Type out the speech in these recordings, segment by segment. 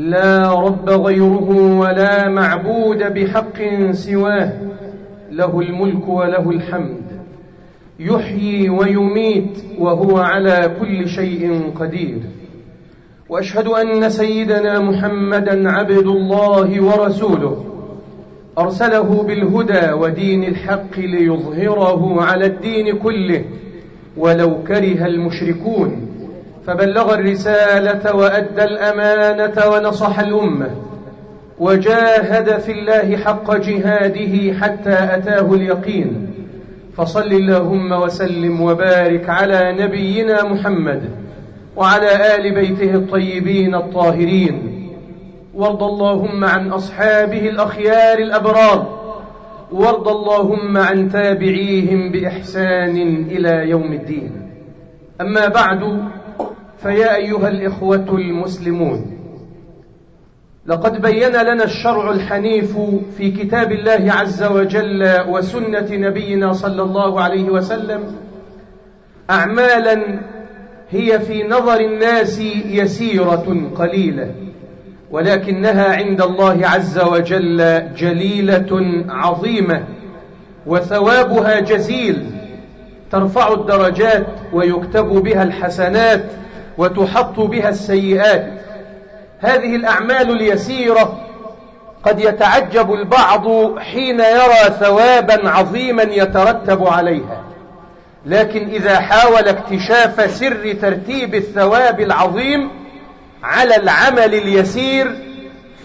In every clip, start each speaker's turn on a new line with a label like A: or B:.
A: لا رب غيره ولا معبود بحق سواه. له الملك وله الحمد. يحيي ويميت وهو على كل شيء قدير. وأشهد أن سيدنا محمدا عبد الله ورسوله. أرسله بالهدى ودين الحق ليظهره على الدين كله. ولو كره المشركون. فبلغ الرسالة وأدى الأمانة ونصح الأمة وجاهد في الله حق جهاده حتى أتاه اليقين. فصل اللهم وسلم وبارك على نبينا محمد وعلى آل بيته الطيبين الطاهرين. وارض اللهم عن أصحابه الأخيار الأبرار. وارض اللهم عن تابعيهم بإحسان إلى يوم الدين. أما بعد فيا أيها الإخوة المسلمون لقد بين لنا الشرع الحنيف في كتاب الله عز وجل وسنة نبينا صلى الله عليه وسلم أعمالا هي في نظر الناس يسيرة قليلة ولكنها عند الله عز وجل جليلة عظيمة وثوابها جزيل ترفع الدرجات ويكتب بها الحسنات وتحط بها السيئات. هذه الأعمال اليسيرة قد يتعجب البعض حين يرى ثوابا عظيما يترتب عليها. لكن إذا حاول اكتشاف سر ترتيب الثواب العظيم على العمل اليسير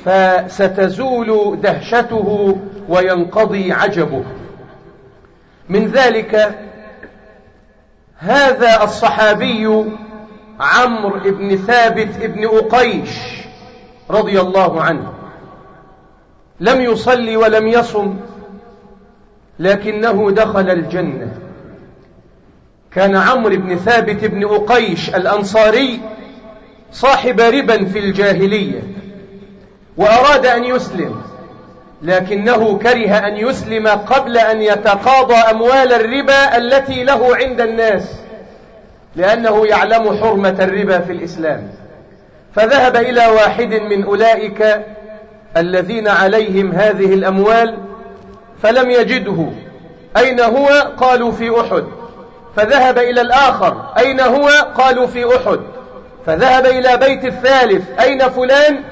A: فستزول دهشته وينقضي عجبه. من ذلك هذا الصحابي عمرو بن ثابت بن أقيش رضي الله عنه. لم يصلي ولم يصم لكنه دخل الجنة. كان عمرو بن ثابت بن أقيش الأنصاري صاحب ربا في الجاهلية وأراد أن يسلم لكنه كره أن يسلم قبل أن يتقاضى أموال الربا التي له عند الناس. لأنه يعلم حرمة الربا في الإسلام. فذهب إلى واحد من أولئك الذين عليهم هذه الأموال فلم يجده. أين هو؟ قالوا في أحد. فذهب إلى الآخر. أين هو؟ قالوا في أحد. فذهب إلى بيت الثالث. أين فلان؟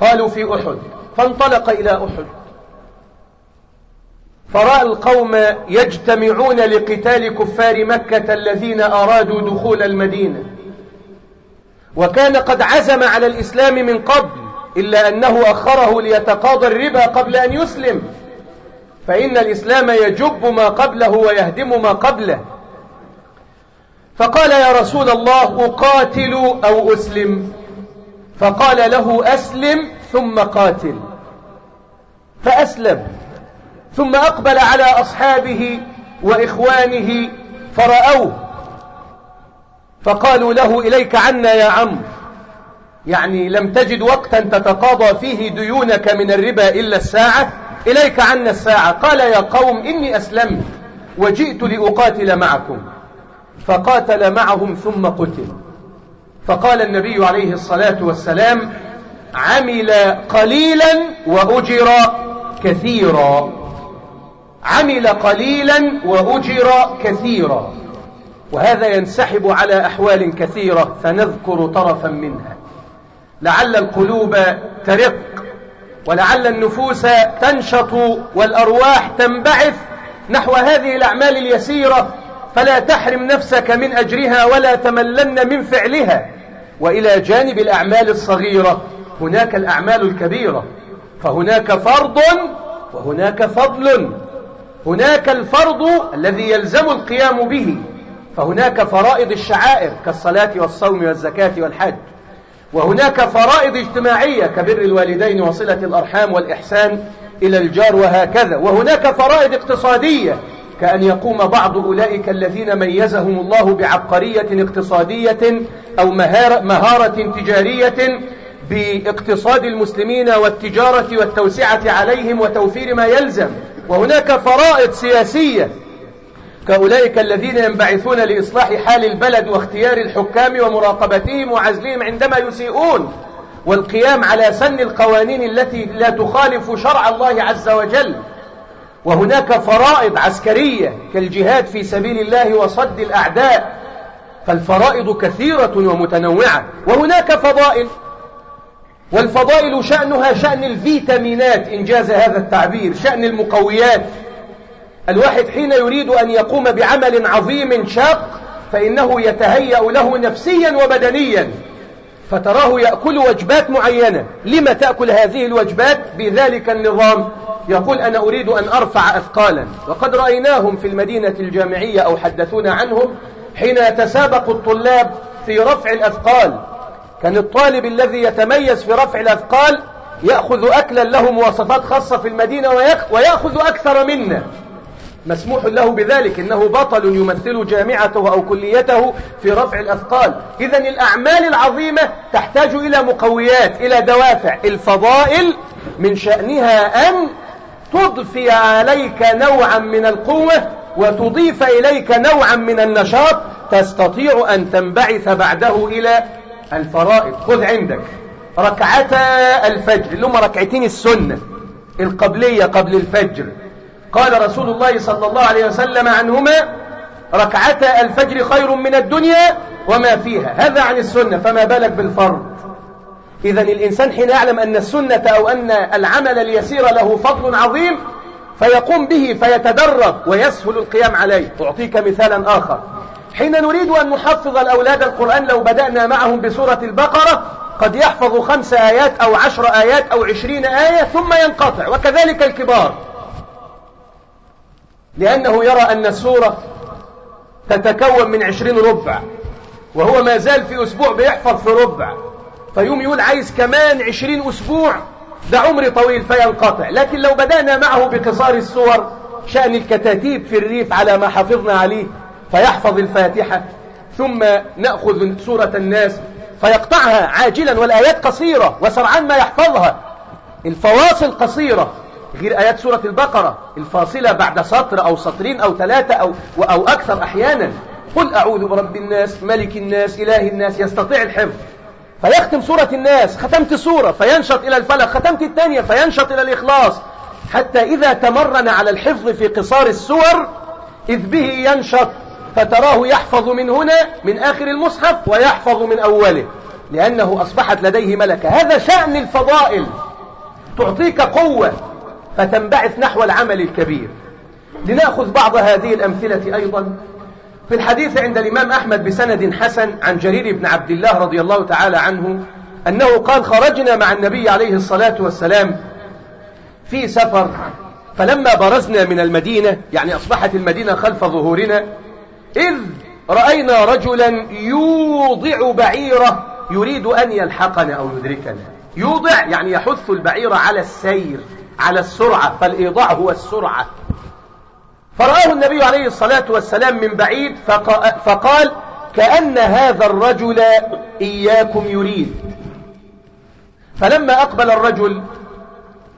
A: قالوا في أحد. فانطلق إلى أحد. فرأى القوم يجتمعون لقتال كفار مكة الذين أرادوا دخول المدينة. وكان قد عزم على الإسلام من قبل إلا أنه أخره ليتقاضى الربا قبل أن يسلم. فإن الإسلام يجب ما قبله ويهدم ما قبله. فقال يا رسول الله أقاتل أو أسلم؟ فقال له أسلم ثم قاتل. فأسلم. ثم أقبل على أصحابه وإخوانه فرأوه. فقالوا له إليك عنا يا عم يعني لم تجد وقتا تتقاضى فيه ديونك من الربا إلا الساعة؟ إليك عنا الساعة. قال يا قوم إني أسلمت وجئت لأقاتل معكم. فقاتل معهم ثم قتل. فقال النبي عليه الصلاة والسلام عمل قليلا وأجر كثيرا. عمل قليلا وأجر كثيرا. وهذا ينسحب على أحوال كثيرة فنذكر طرفا منها. لعل القلوب ترق ولعل النفوس تنشط والأرواح تنبعث نحو هذه الأعمال اليسيرة. فلا تحرم نفسك من أجرها ولا تملن من فعلها. وإلى جانب الأعمال الصغيرة هناك الأعمال الكبيرة. فهناك فرض وهناك فضل. هناك الفرض الذي يلزم القيام به فهناك فرائض الشعائر كالصلاة والصوم والزكاة والحج وهناك فرائض اجتماعية كبر الوالدين وصلة الأرحام والإحسان إلى الجار وهكذا وهناك فرائض اقتصادية كأن يقوم بعض أولئك الذين ميزهم الله بعبقرية اقتصادية أو مهارة تجارية بإقتصاد المسلمين والتجارة والتوسعة عليهم وتوفير ما يلزم. وهناك فرائض سياسية. كأولئك الذين ينبعثون لإصلاح حال البلد واختيار الحكام ومراقبتهم وعزلهم عندما يسيئون. والقيام على سن القوانين التي لا تخالف شرع الله عز وجل. وهناك فرائض عسكرية كالجهاد في سبيل الله وصد الأعداء. فالفرائض كثيرة ومتنوعة. وهناك فضائل. والفضائل شأنها شأن الفيتامينات إن جاز هذا التعبير شأن المقويات. الواحد حين يريد أن يقوم بعمل عظيم شاق فإنه يتهيأ له نفسيا وبدنيا. فتراه يأكل وجبات معينة. لما تأكل هذه الوجبات؟ بذلك النظام. يقول أنا أريد أن أرفع أثقالا. وقد رأيناهم في المدينة الجامعية أو حدثونا عنهم حين يتسابق الطلاب في رفع الأثقال. كان الطالب الذي يتميز في رفع الأثقال يأخذ أكلا له مواصفات خاصة في المدينة ويأخذ أكثر منا مسموح له بذلك إنه بطل يمثل جامعته أو كليته في رفع الأثقال. إذا الأعمال العظيمة تحتاج إلى مقويات إلى دوافع. الفضائل من شأنها أن تضفي عليك نوعا من القوة وتضيف إليك نوعا من النشاط. تستطيع أن تنبعث بعده إلى الفرائض خذ عندك. ركعتا الفجر اللي هم ركعتين السنة القبلية قبل الفجر. قال رسول الله صلى الله عليه وسلم عنهما ركعتا الفجر خير من الدنيا وما فيها. هذا عن السنة فما بالك بالفرض؟ إذا الإنسان حين يعلم أن السنة أو أن العمل اليسير له فضل عظيم فيقوم به فيتدرب ويسهل القيام عليه. أعطيك مثالا آخر. حين نريد أن نحفظ الأولاد القرآن لو بدأنا معهم بسورة البقرة قد يحفظ خمس آيات أو عشر آيات أو عشرين آية ثم ينقطع وكذلك الكبار. لأنه يرى أن السورة تتكون من عشرين ربع وهو ما زال في أسبوع بيحفظ في ربع. فيوم يقول عايز كمان عشرين أسبوع ده عمر طويل فينقطع. لكن لو بدأنا معه بقصار السور شأن الكتاتيب في الريف على ما حفظنا عليه فيحفظ الفاتحة ثم نأخذ سورة الناس فيقطعها عاجلا والآيات قصيرة وسرعان ما يحفظها. الفواصل قصيرة غير آيات سورة البقرة الفاصلة بعد سطر أو سطرين أو ثلاثة أو, أو أكثر أحيانا. قل أعوذ برب الناس ملك الناس إله الناس يستطيع الحفظ. فيختم سورة الناس ختمت سورة فينشط إلى الفلق ختمت الثانية فينشط إلى الإخلاص. حتى إذا تمرن على الحفظ في قصار السور إذ به ينشط فتراه يحفظ من هنا من آخر المصحف ويحفظ من أوله. لأنه أصبحت لديه ملكة. هذا شأن الفضائل. تعطيك قوة فتنبعث نحو العمل الكبير. لنأخذ بعض هذه الأمثلة أيضا. في الحديث عند الإمام أحمد بسند حسن عن جرير بن عبد الله رضي الله تعالى عنه أنه قال خرجنا مع النبي عليه الصلاة والسلام في سفر فلما برزنا من المدينة يعني أصبحت المدينة خلف ظهورنا إذ رأينا رجلا يوضع بعيره يريد أن يلحقنا أو يدركنا. يوضع يعني يحث البعير على السير على السرعة فالإيضاع هو السرعة. فرآه النبي عليه الصلاة والسلام من بعيد فقال كأن هذا الرجل إياكم يريد. فلما أقبل الرجل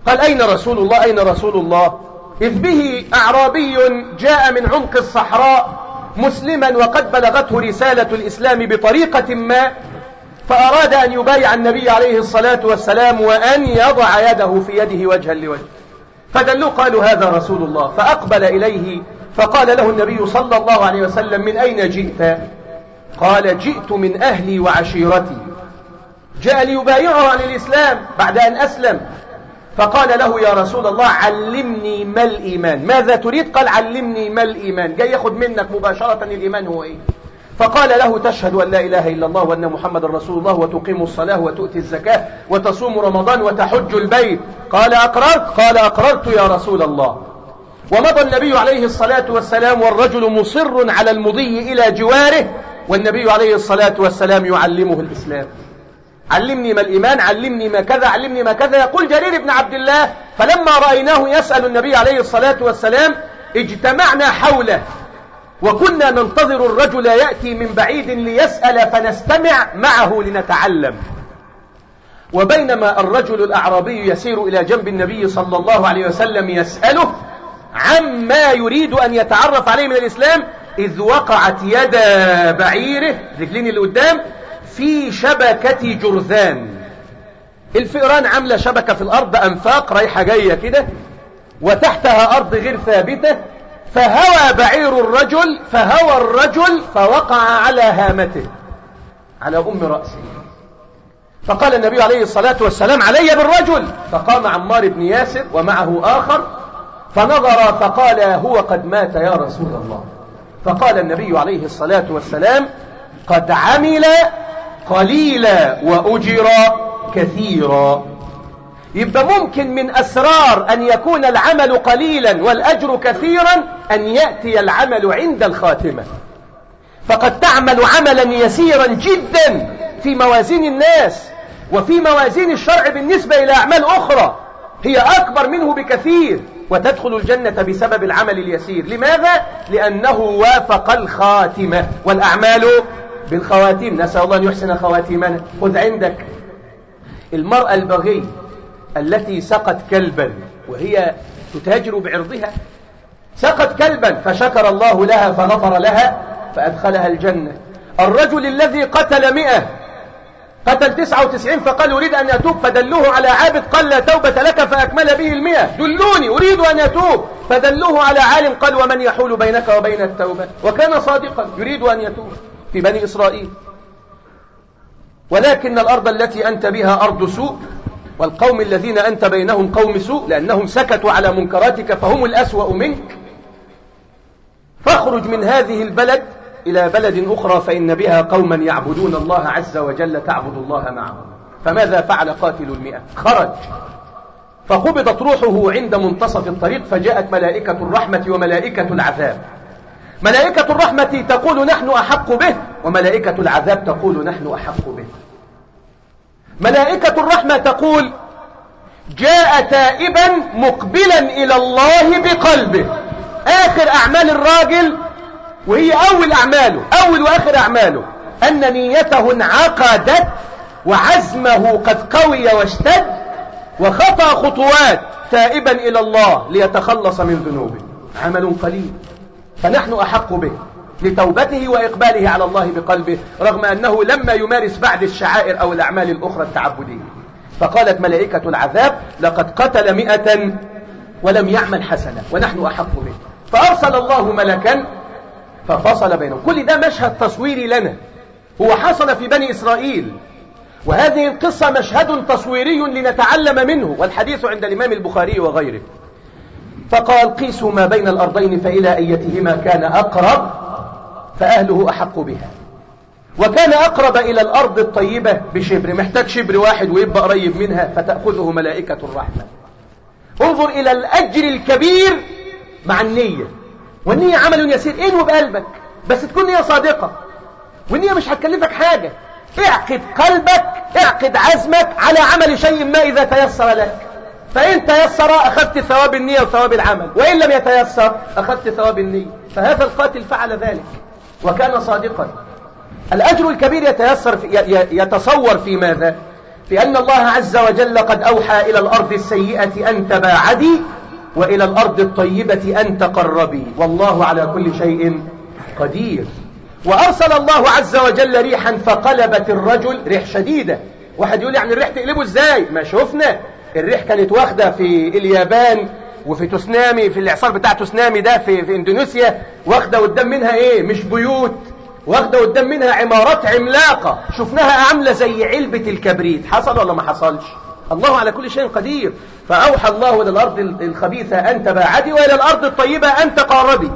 A: قال أين رسول الله؟ أين رسول الله؟ إذ به أعرابي جاء من عمق الصحراء مسلما وقد بلغته رسالة الإسلام بطريقة ما فأراد أن يبايع النبي عليه الصلاة والسلام وأن يضع يده في يده وجها لوجه. فدلوا قالوا هذا رسول الله فأقبل إليه فقال له النبي صلى الله عليه وسلم من أين جئت؟ قال جئت من أهلي وعشيرتي. جاء ليبايعه عن الإسلام بعد أن أسلم. فقال له يا رسول الله علمني ما الإيمان. ماذا تريد؟ قال علمني ما الإيمان. جاي ياخد منك مباشرة الإيمان هو إيه. فقال له تشهد أن لا إله إلا الله وأن محمد رسول الله وتقيم الصلاة وتؤتي الزكاة وتصوم رمضان وتحج البيت. قال أقررت؟ قال أقررت يا رسول الله. ومضى النبي عليه الصلاة والسلام والرجل مصر على المضي إلى جواره والنبي عليه الصلاة والسلام يعلمه الإسلام. علمني ما الإيمان علمني ما كذا علمني ما كذا. يقول جرير بن عبد الله فلما رأيناه يسأل النبي عليه الصلاة والسلام اجتمعنا حوله وكنا ننتظر الرجل يأتي من بعيد ليسأل فنستمع معه لنتعلم. وبينما الرجل الأعرابي يسير إلى جنب النبي صلى الله عليه وسلم يسأله عما يريد أن يتعرف عليه من الإسلام إذ وقعت يد بعيره رجلين اللي قدام في شبكة جرذان الفئران عاملة شبكة في الأرض أنفاق رايحة جاية كده وتحتها أرض غير ثابتة. فهوى بعير الرجل فهوى الرجل فوقع على هامته على أم رأسه. فقال النبي عليه الصلاة والسلام علي بالرجل. فقام عمار بن ياسر ومعه آخر فنظر فقال هو قد مات يا رسول الله. فقال النبي عليه الصلاة والسلام قد عمل قليلا وأجر كثيرا يبقى ممكن من أسرار أن يكون العمل قليلا والأجر كثيرا أن يأتي العمل عند الخاتمة. فقد تعمل عملا يسيرا جدا في موازين الناس وفي موازين الشرع بالنسبة إلى أعمال أخرى. هي أكبر منه بكثير وتدخل الجنة بسبب العمل اليسير. لماذا؟ لأنه وافق الخاتمة. والأعمال بالخواتيم. نسأل الله أن يحسن خواتيمنا. خذ عندك المرأة البغي التي سقت كلبا وهي تتاجر بعرضها. سقت كلبا فشكر الله لها فغفر لها فأدخلها الجنة. الرجل الذي قتل مئة قتل تسعة وتسعين فقال أريد أن أتوب فدلوه على عابد قال لا توبة لك فأكمل به المئة. دلوني أريد أن أتوب. فدلوه على عالم قال ومن يحول بينك وبين التوبة؟ وكان صادقا يريد أن يتوب. في بني إسرائيل. ولكن الأرض التي أنت بها أرض سوء والقوم الذين أنت بينهم قوم سوء لأنهم سكتوا على منكراتك فهم الأسوأ منك. فاخرج من هذه البلد إلى بلد أخرى فإن بها قوما يعبدون الله عز وجل تعبد الله معهم فماذا فعل قاتل المئة؟ خرج. فقبضت روحه عند منتصف الطريق فجاءت ملائكة الرحمة وملائكة العذاب. ملائكة الرحمة تقول نحن أحق به وملائكة العذاب تقول نحن أحق به. ملائكة الرحمة تقول جاء تائبا مقبلا إلى الله بقلبه. آخر أعمال الراجل وهي أول أعماله أول وآخر أعماله أن نيته انعقدت وعزمه قد قوي واشتد وخطى خطوات تائبا إلى الله ليتخلص من ذنوبه. عمل قليل. فنحن أحق به لتوبته وإقباله على الله بقلبه رغم أنه لما يمارس بعد الشعائر أو الأعمال الأخرى التعبدية. فقالت ملائكة العذاب لقد قتل مئة ولم يعمل حسنة ونحن أحق به. فأرسل الله ملكا ففصل بينهم. كل ده مشهد تصويري لنا. هو حصل في بني إسرائيل. وهذه القصة مشهد تصويري لنتعلم منه والحديث عند الإمام البخاري وغيره. فقال قيسوا ما بين الأرضين فإلى أيتهما كان أقرب فأهله أحق بها. وكان أقرب إلى الأرض الطيبة بشبر محتاج شبر واحد ويبقى قريب منها فتأخذه ملائكة الرحمة. انظر إلى الأجر الكبير مع النية. والنية عمل يسير إنه بقلبك؟ بس تكون نية صادقة. والنية مش هتكلفك حاجة. اعقد قلبك اعقد عزمك على عمل شيء ما إذا تيسر لك. فإن تيسر أخذت ثواب النية وثواب العمل وإن لم يتيسر أخذت ثواب النية. فهذا القاتل فعل ذلك وكان صادقا. الأجر الكبير يتيسر في يتصور في ماذا؟ في أن الله عز وجل قد أوحى إلى الأرض السيئة أن تباعدي وإلى الأرض الطيبة أن تقربي. والله على كل شيء قدير. وأرسل الله عز وجل ريحا فقلبت الرجل ريح شديدة. واحد يقول يعني الريح تقلبه إزاي؟ ما شفنا. الريح كانت واخدة في اليابان وفي تسنامي في الإعصار بتاع تسنامي ده في, في إندونيسيا واخدة قدام منها إيه؟ مش بيوت واخدة قدام منها عمارات عملاقة. شفناها عاملة زي علبة الكبريت. حصل ولا ما حصلش؟ الله على كل شيء قدير. فأوحى الله إلى الأرض الخبيثة أن تباعدي وإلى الأرض الطيبة أن تقاربي.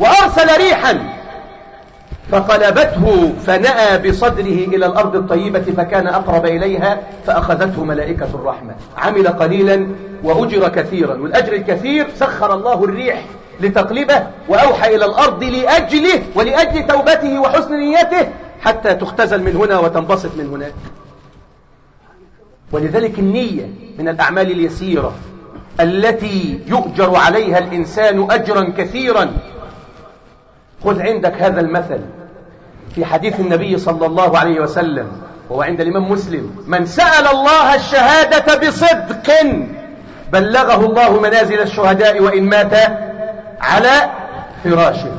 A: وأرسل ريحا فقلبته فنأى بصدره إلى الأرض الطيبة فكان أقرب إليها فأخذته ملائكة الرحمة. عمل قليلا وأجر كثيرا. والأجر الكثير سخر الله الريح لتقلبه وأوحى إلى الأرض لأجله ولأجل توبته وحسن نيته حتى تختزل من هنا وتنبسط من هناك. ولذلك النية من الأعمال اليسيرة التي يؤجر عليها الإنسان أجرا كثيرا. خذ عندك هذا المثل في حديث النبي صلى الله عليه وسلم وهو عند الإمام مسلم. من سأل الله الشهادة بصدق بلغه الله منازل الشهداء وإن مات على فراشه.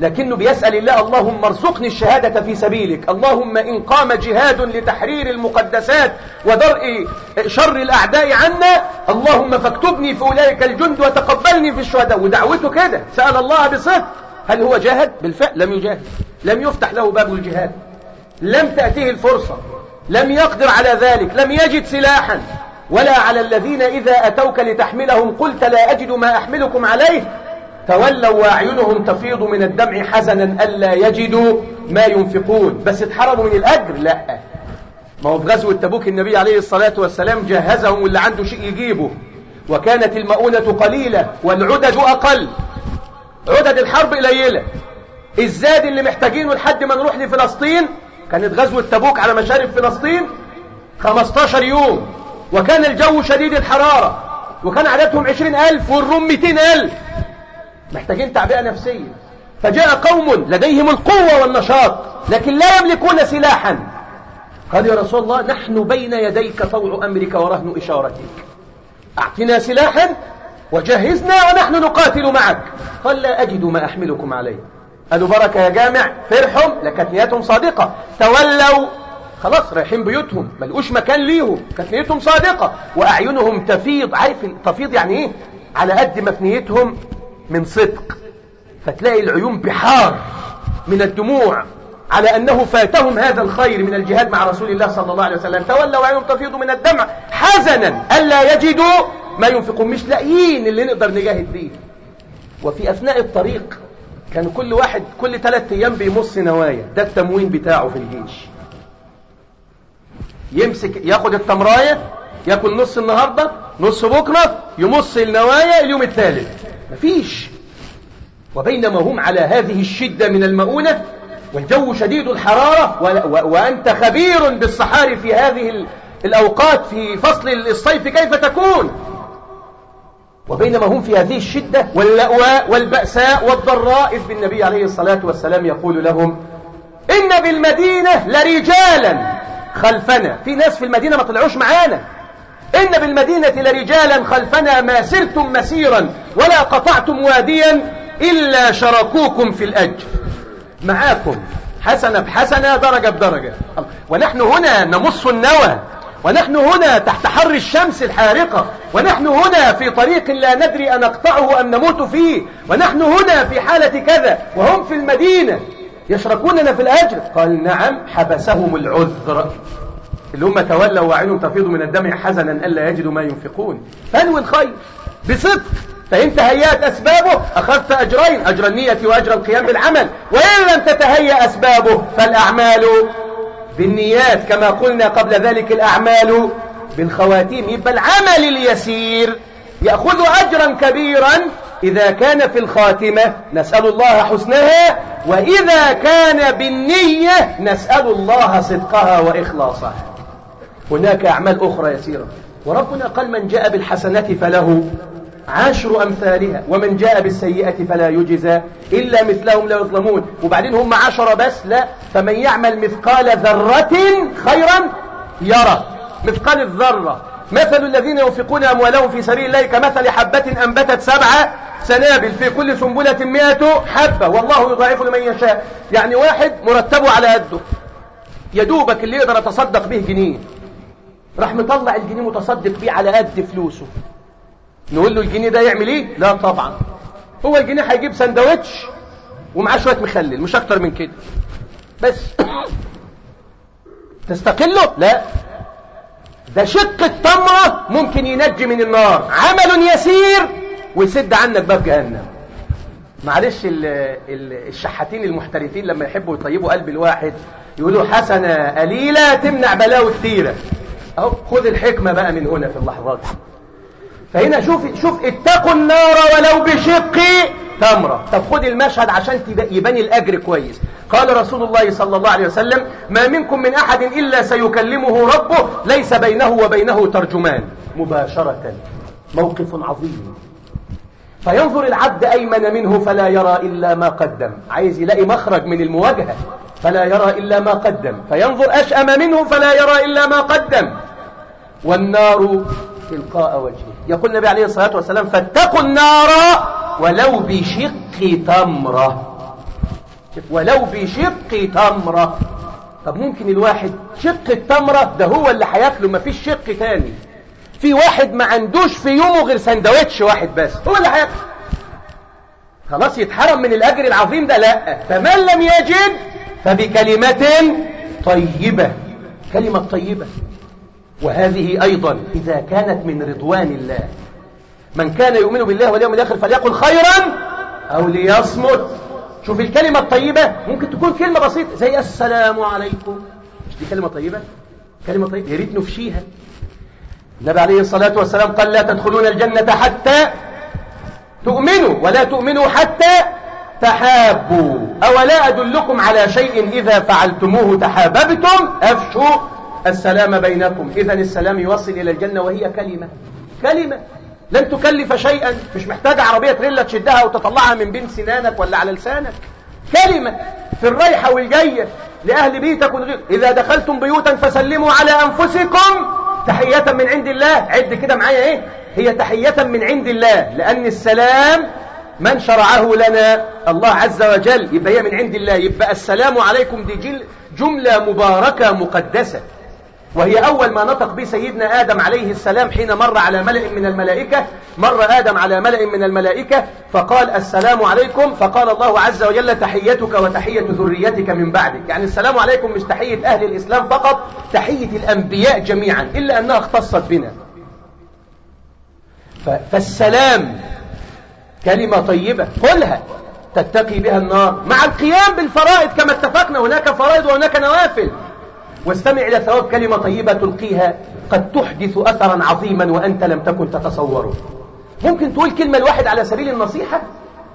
A: لكنه بيسأل الله اللهم ارزقني الشهادة في سبيلك. اللهم إن قام جهاد لتحرير المقدسات ودرء شر الأعداء عنا اللهم فاكتبني في أولئك الجند وتقبلني في الشهداء. ودعوته كده. سأل الله بصدق. هل هو جاهد؟ بالفعل لم يجاهد. لم يفتح له باب الجهاد. لم تأتيه الفرصة. لم يقدر على ذلك. لم يجد سلاحا. ولا على الذين إذا أتوك لتحملهم قلت لا أجد ما أحملكم عليه. تولوا وأعينهم تفيض من الدمع حزنا ألا يجدوا ما ينفقون. بس اتحرموا من الأجر؟ لا. ما هو في غزوة تبوك النبي عليه الصلاة والسلام جهزهم واللي عنده شيء يجيبه. وكانت المؤونة قليلة والعدد أقل. عدد الحرب قليلة. الزاد اللي محتاجينه لحد ما نروح لفلسطين كانت غزوة تبوك على مشارف فلسطين 15 يوم. وكان الجو شديد الحرارة. وكان عددهم 20000 والروم 200000 محتاجين تعبئة نفسية. فجاء قوم لديهم القوة والنشاط لكن لا يملكون سلاحا. قال يا رسول الله نحن بين يديك طوع أمرك ورهن إشارتك. أعطنا سلاحا وجهزنا ونحن نقاتل معك. قال لا أجد ما أحملكم عليه. قالوا بركة يا جامع فرحهم لكانت نيتهم صادقة. تولوا. خلاص رايحين بيوتهم. ملقوش مكان ليهم. كانت نيتهم صادقة. وأعينهم تفيض. عارف تفيض يعني إيه؟ على قد ما في نيتهم من صدق. فتلاقي العيون بحار من الدموع. على أنه فاتهم هذا الخير من الجهاد مع رسول الله صلى الله عليه وسلم. تولوا عينهم تفيض من الدمع. حزنا ألا يجدوا ما ينفقون مش لاقيين اللي نقدر نجاهد بيه. وفي أثناء الطريق كان كل واحد كل ثلاثة أيام بيمص نوايا. ده التموين بتاعه في الجيش. يمسك ياخد التمراية ياكل نص النهاردة نص بكرة يمص النوايا اليوم الثالث. مفيش. وبينما هم على هذه الشدة من المؤونة والجو شديد الحرارة وأنت خبير بالصحاري في هذه الأوقات في فصل الصيف كيف تكون؟ وبينما هم في هذه الشدة واللأواء والبأساء والضراء إذ بالنبي عليه الصلاة والسلام يقول لهم إن بالمدينة لرجالا خلفنا. في ناس في المدينة ما طلعوش معانا. إن بالمدينة لرجالا خلفنا ما سرتم مسيرا ولا قطعتم واديا إلا شركوكم في الأجر. معاكم حسنة بحسنة درجة بدرجة ونحن هنا نمص النوى. ونحن هنا تحت حر الشمس الحارقة. ونحن هنا في طريق لا ندري أن نقطعه أم نموت فيه. ونحن هنا في حالة كذا وهم في المدينة. يشركوننا في الأجر. قال نعم حبسهم العذر. اللي هم تولوا وعينهم تفيض من الدمع حزنا ألا يجدوا ما ينفقون. فانوي الخير بصدق. فإن تهيأت أسبابه أخذت أجرين أجر النية وأجر القيام بالعمل. وإن لم تتهيأ أسبابه فالأعمال بالنيات كما قلنا قبل ذلك الأعمال بالخواتيم يبقى العمل اليسير يأخذ أجرا كبيرا. إذا كان في الخاتمة نسأل الله حسنها وإذا كان بالنية نسأل الله صدقها وإخلاصها. هناك أعمال أخرى يسيرة. وربنا قال من جاء بالحسنة فله. عشر أمثالها ومن جاء بالسيئة فلا يجزى إلا مثلهم لا يظلمون. وبعدين هم عشرة بس لا. فمن يعمل مثقال ذرة خيرا يرى. مثقال الذرة. مثل الذين ينفقون أموالهم في سبيل الله كمثل حبة أنبتت سبع سنابل في كل سنبلة مئة حبة. والله يضاعف لمن يشاء. يعني واحد مرتبه على قده يدوبك اللي يقدر يتصدق به جنيه. راح مطلع الجنيه متصدق بيه على قد فلوسه. نقول له الجنيه ده يعمل إيه؟ لا طبعا. هو الجنيه هيجيب سندوتش ومعاه شوية مخلل مش أكتر من كده. بس. تستقله؟ لا. ده شق التمرة ممكن ينجي من النار. عمل يسير ويسد عنك باب جهنم. معلش ال ال الشحاتين المحترفين لما يحبوا يطيبوا قلب الواحد يقولوا حسنة قليلة تمنع بلاوي كثيرة أهو خذ الحكمة بقى من هنا في اللحظات فهنا شوف شوف اتقوا النار ولو بشق تمرة. طب خد المشهد عشان يبان الأجر كويس. قال رسول الله صلى الله عليه وسلم ما منكم من أحد إلا سيكلمه ربه ليس بينه وبينه ترجمان. مباشرة. موقف عظيم. فينظر العبد أيمن منه فلا يرى إلا ما قدم. عايز يلاقي مخرج من المواجهة. فلا يرى إلا ما قدم. فينظر أشأم منه فلا يرى إلا ما قدم. والنار تلقاء وجهه. يقول النبي عليه الصلاة والسلام فاتقوا النار ولو بشق تمرة. ولو بشق تمرة. طب ممكن الواحد شق التمرة؟ ده هو اللي هياكله مفيش شق تاني. في واحد ما عندوش في يومه غير سندوتش واحد بس هو اللي هياكله. خلاص يتحرم من الأجر العظيم ده؟ لا. فمن لم يجد فبكلمة طيبة. كلمة طيبة. وهذه أيضا إذا كانت من رضوان الله. من كان يؤمن بالله واليوم الآخر فليقل خيرا أو ليصمت. شوف الكلمة الطيبة ممكن تكون كلمة بسيطة زي السلام عليكم. مش دي كلمة طيبة؟ كلمة طيبة يا ريت نفشيها. النبي عليه الصلاة والسلام قال لا تدخلون الجنة حتى تؤمنوا ولا تؤمنوا حتى تحابوا. أولا أدلكم على شيء إذا فعلتموه تحاببتم؟ أفشوا. السلام بينكم. إذا السلام يوصل إلى الجنة وهي كلمة. كلمة. لن تكلف شيئا. مش محتاجة عربية تريلا تشدها وتطلعها من بين سنانك ولا على لسانك. كلمة. في الرايحة والجاية لأهل بيتك والغير إذا دخلتم بيوتا فسلموا على أنفسكم. تحية من عند الله. عد كده معايا إيه؟ هي تحية من عند الله. لأن السلام من شرعه لنا. الله عز وجل. يبقى هي من عند الله. يبقى السلام عليكم دي جملة مباركة مقدسة. وهي أول ما نطق به سيدنا آدم عليه السلام حين مر على ملأ من الملائكة مر آدم على ملأ من الملائكة فقال السلام عليكم فقال الله عز وجل تحيتك وتحية ذريتك من بعدك. يعني السلام عليكم مش تحية أهل الإسلام فقط تحية الأنبياء جميعا إلا أنها اختصت بنا. فالسلام كلمة طيبة قلها تتقي بها النار. مع القيام بالفرائض كما اتفقنا هناك فرائض وهناك نوافل. واستمع إلى ثواب كلمة طيبة تلقيها قد تحدث أثرا عظيما وأنت لم تكن تتصوره. ممكن تقول كلمة الواحد على سبيل النصيحة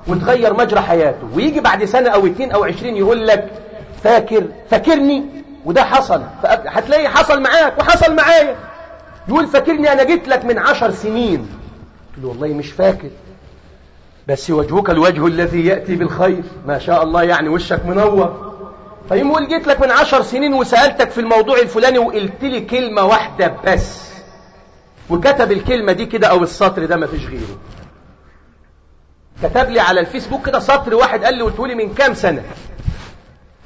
A: وتغير مجرى حياته ويجي بعد سنة أو اتنين أو عشرين يقول لك فاكر فاكرني؟ وده حصل. هتلاقي حصل معاك وحصل معايا. يقول فاكرني أنا جيت لك من عشر سنين. قلت له والله مش فاكر. بس وجهك الوجه الذي يأتي بالخير ما شاء الله يعني وشك منور. فيقول جيت لك من عشر سنين وسألتك في الموضوع الفلاني وقلت لي كلمة واحدة بس. وكتب الكلمة دي كده أو السطر ده ما فيش غيره. كتب لي على الفيسبوك كده سطر واحد قال لي قلته لي من كام سنة.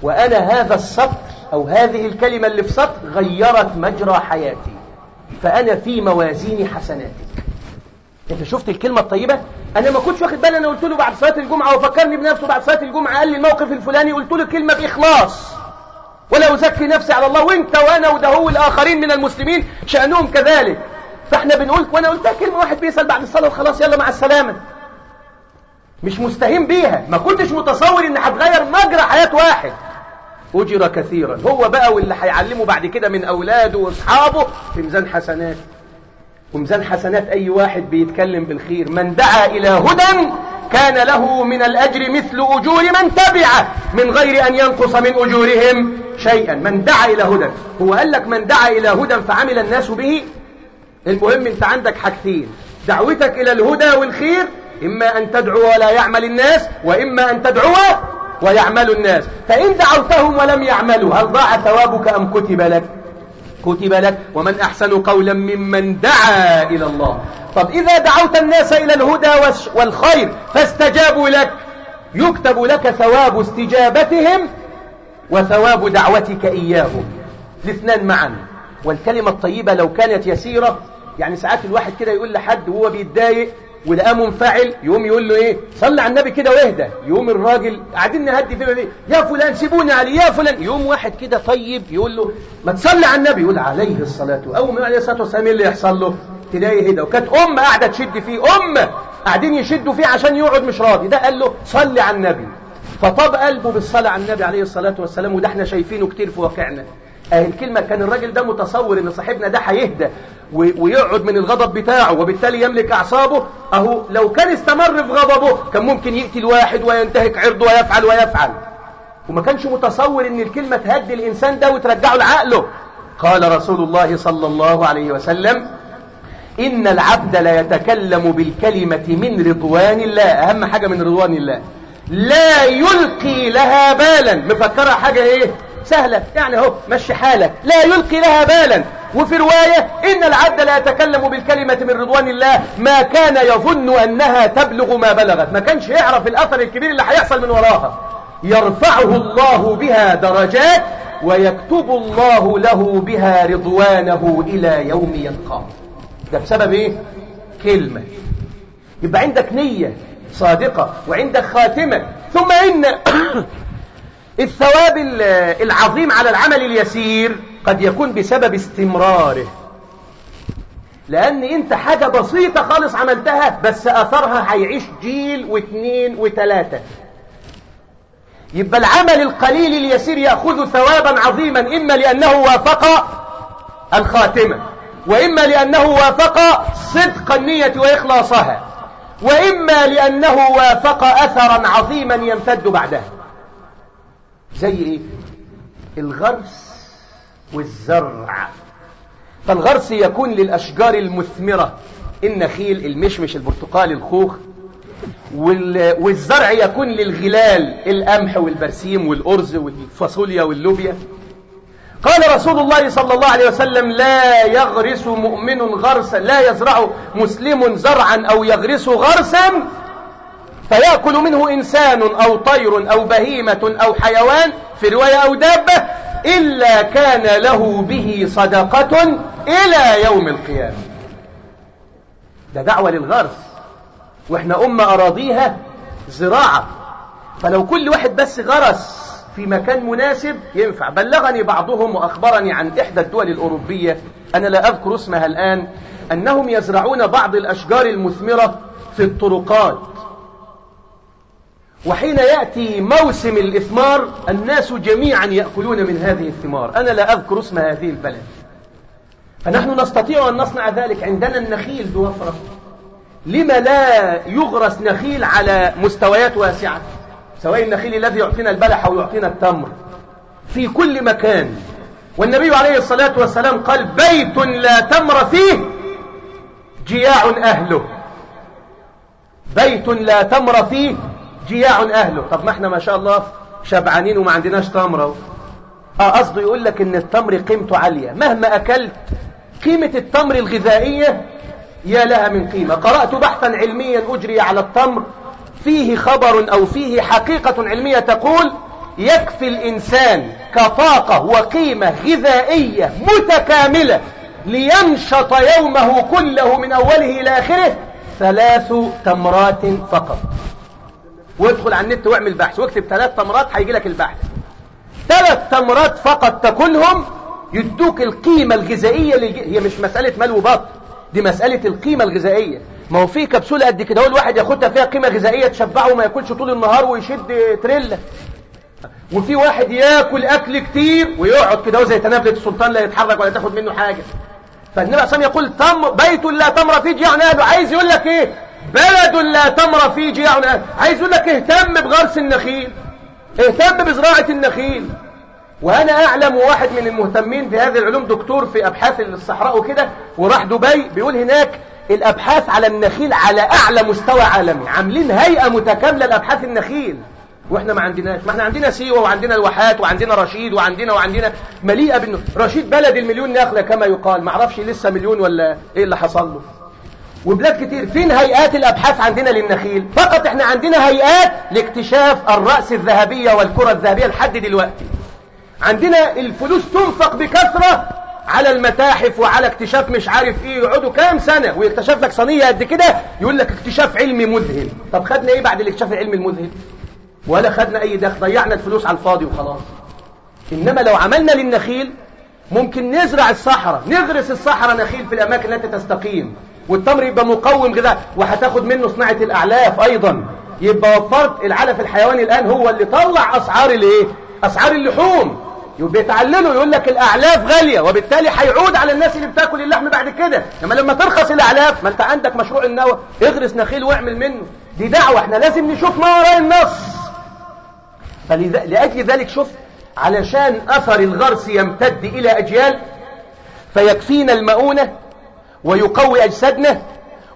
A: وأنا هذا السطر أو هذه الكلمة اللي في سطر غيرت مجرى حياتي. فأنا في موازين حسناتك. انت شفت الكلمة الطيبة؟ أنا ما كنتش واخد بالي أنا قلت له بعد صلاة الجمعة وفكرني بنفسه بعد صلاة الجمعة قال لي الموقف الفلاني قلت له كلمة بإخلاص. ولا أزكي نفسي على الله وانت وأنا وده هو الآخرين من المسلمين شأنهم كذلك. فاحنا بنقول وأنا قلتها كلمة واحد بيسأل بعد الصلاة وخلاص يلا مع السلامة. مش مستهين بيها ما كنتش متصور إن هتغير مجرى حياة واحد. أجر كثيرا. هو بقى واللي هيعلمه بعد كده من أولاده وأصحابه في ميزان حسنات وميزان حسنات أي واحد بيتكلم بالخير من دعا إلى هدى كان له من الأجر مثل أجور من تبعه من غير أن ينقص من أجورهم شيئا. من دعا إلى هدى هو قال لك من دعا إلى هدى فعمل الناس به؟ المهم أنت عندك حاجتين دعوتك إلى الهدى والخير إما أن تدعو ولا يعمل الناس وإما أن تدعو ويعمل الناس. فإن دعوتهم ولم يعملوا هل ضاع ثوابك أم كتب لك؟ كتب لك ومن أحسن قولا ممن دعا إلى الله. طب إذا دعوت الناس إلى الهدى والخير فاستجابوا لك. يكتب لك ثواب استجابتهم وثواب دعوتك إياهم. الاثنان معا. والكلمة الطيبة لو كانت يسيرة يعني ساعات الواحد كده يقول لحد وهو بيتضايق ولقاه منفعل يقوم يقول له إيه؟ صلي على النبي كده واهدى. يقوم الراجل قاعدين نهدي فيه يا فلان سيبوني عليه يا فلان. يقوم واحد كده طيب يقول له ما تصلي على النبي يقول عليه الصلاة أول ما عليه الصلاة والسلام إيه اللي يحصل له؟ تلاقي هدى. وكانت ام قاعدة تشد فيه ام قاعدين يشدوا فيه عشان يقعد مش راضي. ده قال له صلي على النبي. فطاب قلبه بالصلاة على النبي عليه الصلاة والسلام وده إحنا شايفينه كتير في واقعنا. اهي الكلمة كان الراجل ده متصور إن صاحبنا ده هيهدى. ويقعد من الغضب بتاعه وبالتالي يملك أعصابه. أهو لو كان استمر في غضبه كان ممكن يقتل واحد وينتهك عرضه ويفعل ويفعل. وما كانش متصور إن الكلمة تهدي الإنسان ده وترجعه لعقله. قال رسول الله صلى الله عليه وسلم إن العبد لا يتكلم بالكلمة من رضوان الله. أهم حاجة من رضوان الله. لا يلقي لها بالا. مفكرها حاجة إيه؟ سهلة. يعني هو مشي حالك. لا يلقي لها بالا. وفي رواية إن العبد لا يتكلم بالكلمة من رضوان الله ما كان يظن أنها تبلغ ما بلغت. ما كانش يعرف الأثر الكبير اللي هيحصل من وراها. يرفعه الله بها درجات ويكتب الله له بها رضوانه إلى يوم يلقاه. ده بسبب إيه؟ كلمة. يبقى عندك نية صادقة وعندك خاتمة. ثم إن الثواب العظيم على العمل اليسير قد يكون بسبب استمراره. لأن أنت حاجة بسيطة خالص عملتها بس أثرها هيعيش جيل واثنين وثلاثة يبقى العمل القليل اليسير يأخذ ثوابا عظيما إما لأنه وافق الخاتمة وإما لأنه وافق صدق النية وإخلاصها وإما لأنه وافق أثرا عظيما يمتد بعدها. زي إيه؟ الغرس والزرع. فالغرس يكون للأشجار المثمرة. النخيل المشمش البرتقال الخوخ. والزرع يكون للغلال القمح والبرسيم والأرز والفاصوليا واللوبيا. قال رسول الله صلى الله عليه وسلم لا يغرس مؤمن غرسا لا يزرع مسلم زرعا أو يغرس غرسا فيأكل منه إنسان أو طير أو بهيمة أو حيوان في رواية أو دابة إلا كان له به صدقة إلى يوم القيامة. ده دعوة للغرس. وإحنا أمة أراضيها زراعة. فلو كل واحد بس غرس في مكان مناسب ينفع. بلغني بعضهم وأخبرني عن إحدى الدول الأوروبية أنا لا أذكر اسمها الآن أنهم يزرعون بعض الأشجار المثمرة في الطرقات. وحين يأتي موسم الإثمار الناس جميعا يأكلون من هذه الثمار. أنا لا أذكر اسم هذه البلد. فنحن نستطيع أن نصنع ذلك عندنا النخيل بوفرة. لما لا يغرس نخيل على مستويات واسعة؟ سواء النخيل الذي يعطينا البلح أو يعطينا التمر. في كل مكان. والنبي عليه الصلاة والسلام قال بيت لا تمر فيه جياع أهله. بيت لا تمر فيه جياع أهله. طب ما إحنا ما شاء الله شبعانين وما عندناش تمر آه قصده يقول لك إن التمر قيمته عالية. مهما أكلت قيمة التمر الغذائية يا لها من قيمة. قرأت بحثا علميا أجري على التمر. فيه خبر أو فيه حقيقة علمية تقول يكفي الإنسان كطاقة وقيمة غذائية متكاملة لينشط يومه كله من أوله إلى آخره ثلاث تمرات فقط. وادخل على النت واعمل بحث واكتب ثلاث تمرات هيجي لك البحث. ثلاث تمرات فقط تاكلهم يدوك القيمة الغذائية هي مش مسألة مال وبط دي مسألة القيمة الغذائية. ما هو في كبسولة قد كده هو الواحد ياخدها فيها قيمة غذائية تشبعه وما ياكلش طول النهار ويشد تريلا وفي واحد ياكل أكل كتير ويقعد كده زي تنابلة السلطان لا يتحرك ولا تاخد منه حاجة. فالنبي عليه يقول تم بيت لا تمر فيه جيع اهله عايز يقول لك إيه؟ بلد لا تمر فيه اهله عايز يقول لك اهتم بغرس النخيل اهتم بزراعة النخيل. وأنا أعلم واحد من المهتمين بهذه العلوم دكتور في أبحاث الصحراء وكده وراح دبي بيقول هناك الأبحاث على النخيل على أعلى مستوى عالمي عاملين هيئة متكاملة لأبحاث النخيل. وإحنا ما عندناش ما إحنا عندنا سيوة وعندنا الواحات وعندنا رشيد وعندنا وعندنا مليئة بالنخ رشيد بلد المليون نخلة كما يقال ما أعرفش لسه مليون ولا إيه اللي حصل له. وبلاد كتير. فين هيئات الأبحاث عندنا للنخيل؟ فقط إحنا عندنا هيئات لاكتشاف الرأس الذهبية والكرة الذهبية لحد دلوقتي. عندنا الفلوس تنفق بكثرة على المتاحف وعلى اكتشاف مش عارف إيه. يقعدوا كام سنة ويكتشف لك صينية قد كده يقول لك اكتشاف علمي مذهل. طب خدنا إيه بعد الاكتشاف العلمي المذهل؟ ولا خدنا أي دخل ضيعنا الفلوس على الفاضي وخلاص. إنما لو عملنا للنخيل ممكن نزرع الصحراء نغرس الصحراء نخيل في الأماكن التي تستقيم. والتمر يبقى مقوم غذاء وهتاخد منه صناعة الأعلاف أيضا. يبقى وفرت العلف الحيواني الآن هو اللي طلع أسعار الإيه؟ أسعار اللحوم. بيتعللوا يقول لك الأعلاف غالية وبالتالي هيعود على الناس اللي بتاكل اللحم بعد كده. لما لما ترخص الأعلاف ما أنت عندك مشروع النوى اغرس نخيل واعمل منه. دي دعوة إحنا لازم نشوف ما وراء النص. فلأجل ذلك شوف علشان أثر الغرس يمتد إلى أجيال فيكفينا المؤونة ويقوي أجسادنا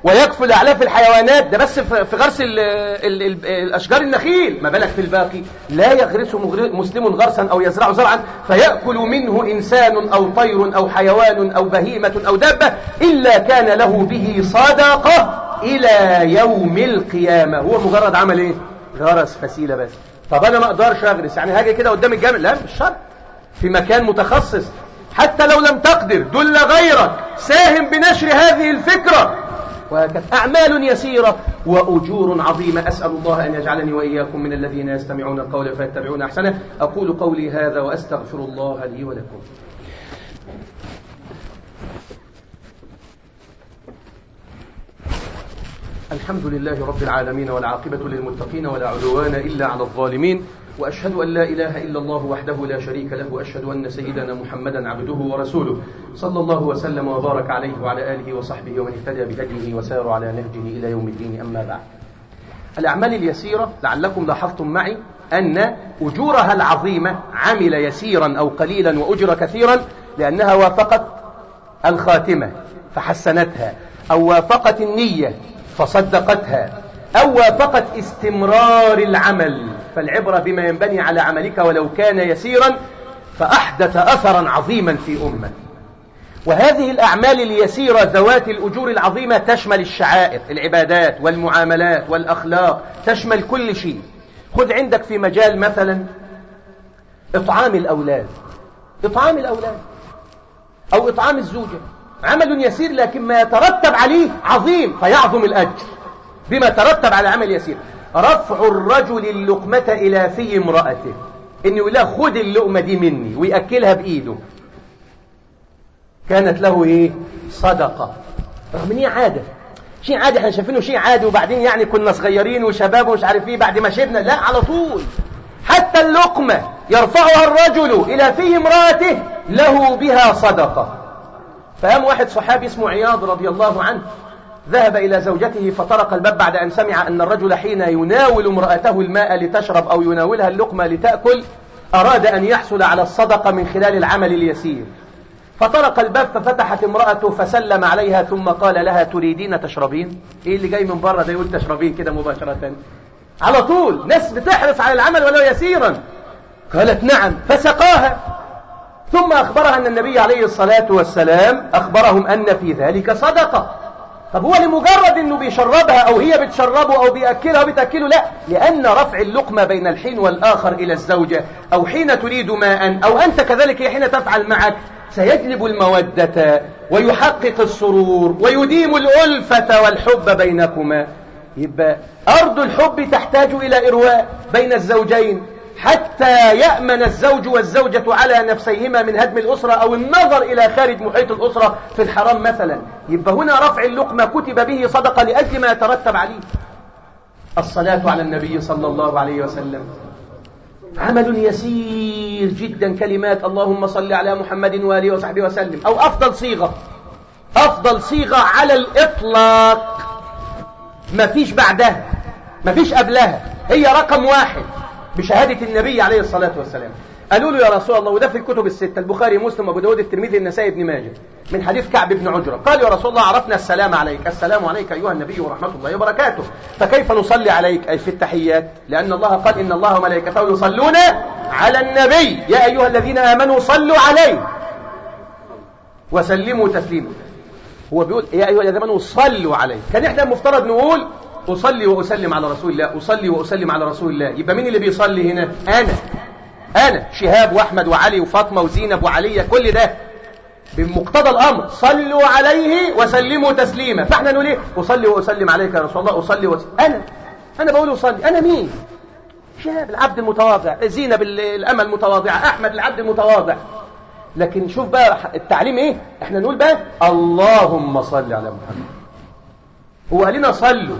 A: ويكفل أعلاف الحيوانات. ده بس في غرس ال ال ال الأشجار النخيل. ما بالك في الباقي. لا يغرس مسلم غرسا أو يزرع زرعا فيأكل منه إنسان أو طير أو حيوان أو بهيمة أو دابة إلا كان له به صدقة إلى يوم القيامة. هو مجرد عمل إيه؟ غرس فسيلة بس. طب أنا ما أقدرش أغرس يعني هاجي كده قدام الجامع. لا مش شرط. في مكان متخصص. حتى لو لم تقدر دل غيرك. ساهم بنشر هذه الفكرة. وهكذا أعمال يسيرة وأجور عظيمة. أسأل الله أن يجعلني وإياكم من الذين يستمعون القول فيتبعون أحسنه. أقول قولي هذا وأستغفر الله لي ولكم. الحمد لله رب العالمين والعاقبة للمتقين ولا عدوان إلا على الظالمين. وأشهد أن لا إله إلا الله وحده لا شريك له وأشهد أن سيدنا محمدا عبده ورسوله. صلى الله وسلم وبارك عليه وعلى آله وصحبه ومن اهتدى بهديه وسار على نهجه إلى يوم الدين أما بعد. الأعمال اليسيرة لعلكم لاحظتم معي أن أجورها العظيمة عمل يسيرا أو قليلا وأجر كثيرا لأنها وافقت الخاتمة فحسنتها أو وافقت النية فصدقتها. أو وافقت استمرار العمل فالعبرة بما ينبني على عملك ولو كان يسيرا فأحدث أثرا عظيما في أمة. وهذه الأعمال اليسيرة ذوات الأجور العظيمة تشمل الشعائر العبادات والمعاملات والأخلاق تشمل كل شيء. خذ عندك في مجال مثلا إطعام الأولاد. إطعام الأولاد أو إطعام الزوجة. عمل يسير لكن ما يترتب عليه عظيم فيعظم الأجر. بما ترتب على عمل يسير. رفع الرجل اللقمة إلى في امرأته. إنه يقول لها خد اللقمة دي مني ويأكلها بإيده. كانت له إيه؟ صدقة. رغم إن هي عادة. شيء عادي إحنا شايفينه شيء عادي وبعدين يعني كنا صغيرين وشباب ومش عارف إيه بعد ما شبنا لا على طول. حتى اللقمة يرفعها الرجل إلى في امرأته له بها صدقة. فقام واحد صحابي اسمه عياض رضي الله عنه. ذهب إلى زوجته فطرق الباب بعد أن سمع أن الرجل حين يناول امرأته الماء لتشرب أو يناولها اللقمة لتأكل أراد أن يحصل على الصدقة من خلال العمل اليسير. فطرق الباب ففتحت امرأته فسلم عليها ثم قال لها تريدين تشربين؟ إيه اللي جاي من بره ده يقول تشربين كده مباشرة. على طول ناس بتحرص على العمل ولو يسيرا. قالت نعم. فسقاها. ثم أخبرها أن النبي عليه الصلاة والسلام أخبرهم أن في ذلك صدقة. طب هو لمجرد إنه بيشربها أو هي بتشربه أو بيأكلها بتأكله؟ لا لأن رفع اللقمة بين الحين والآخر إلى الزوجة أو حين تريد ماء أو أنت كذلك حين تفعل معك سيجلب المودة ويحقق السرور ويديم الألفة والحب بينكما. يبقى أرض الحب تحتاج إلى إرواء بين الزوجين. حتى يأمن الزوج والزوجة على نفسيهما من هدم الأسرة أو النظر إلى خارج محيط الأسرة في الحرام مثلا. يبقى هنا رفع اللقمة كتب به صدقة لأجل ما يترتب عليه. الصلاة على النبي صلى الله عليه وسلم. عمل يسير جدا كلمات اللهم صل على محمد وآله وصحبه وسلم. أو أفضل صيغة. أفضل صيغة على الإطلاق. ما فيش بعدها. ما فيش قبلها. هي رقم واحد. بشهادة النبي عليه الصلاة والسلام. قالوا له يا رسول الله وده في الكتب الستة البخاري مسلم أبو داود الترمذي النسائي ابن ماجه من حديث كعب بن عجرة. قال يا رسول الله عرفنا السلام عليك. السلام عليك أيها النبي ورحمة الله وبركاته. فكيف نصلي عليك؟ أي في التحيات. لأن الله قال إن الله وملائكته يصلون على النبي. يا أيها الذين آمنوا صلوا عليه. وسلموا تسليما. هو بيقول يا أيها الذين آمنوا صلوا عليه. كان إحنا المفترض نقول أصلي وأسلم على رسول الله أصلي وأسلم على رسول الله. يبقى مين اللي بيصلي هنا؟ أنا. أنا. شهاب وأحمد وعلي وفاطمة وزينب وعلية كل ده بمقتضى الأمر. صلوا عليه وسلموا تسليما. فإحنا نقول إيه؟ أصلي وأسلم عليك يا رسول الله. أصلي وأسلم أنا. أنا بقول أصلي. أنا مين؟ شهاب العبد المتواضع. زينب الأمل المتواضعة. أحمد العبد المتواضع. لكن شوف بقى التعليم إيه؟ إحنا نقول بقى اللهم صل على محمد. هو قال لنا صلوا.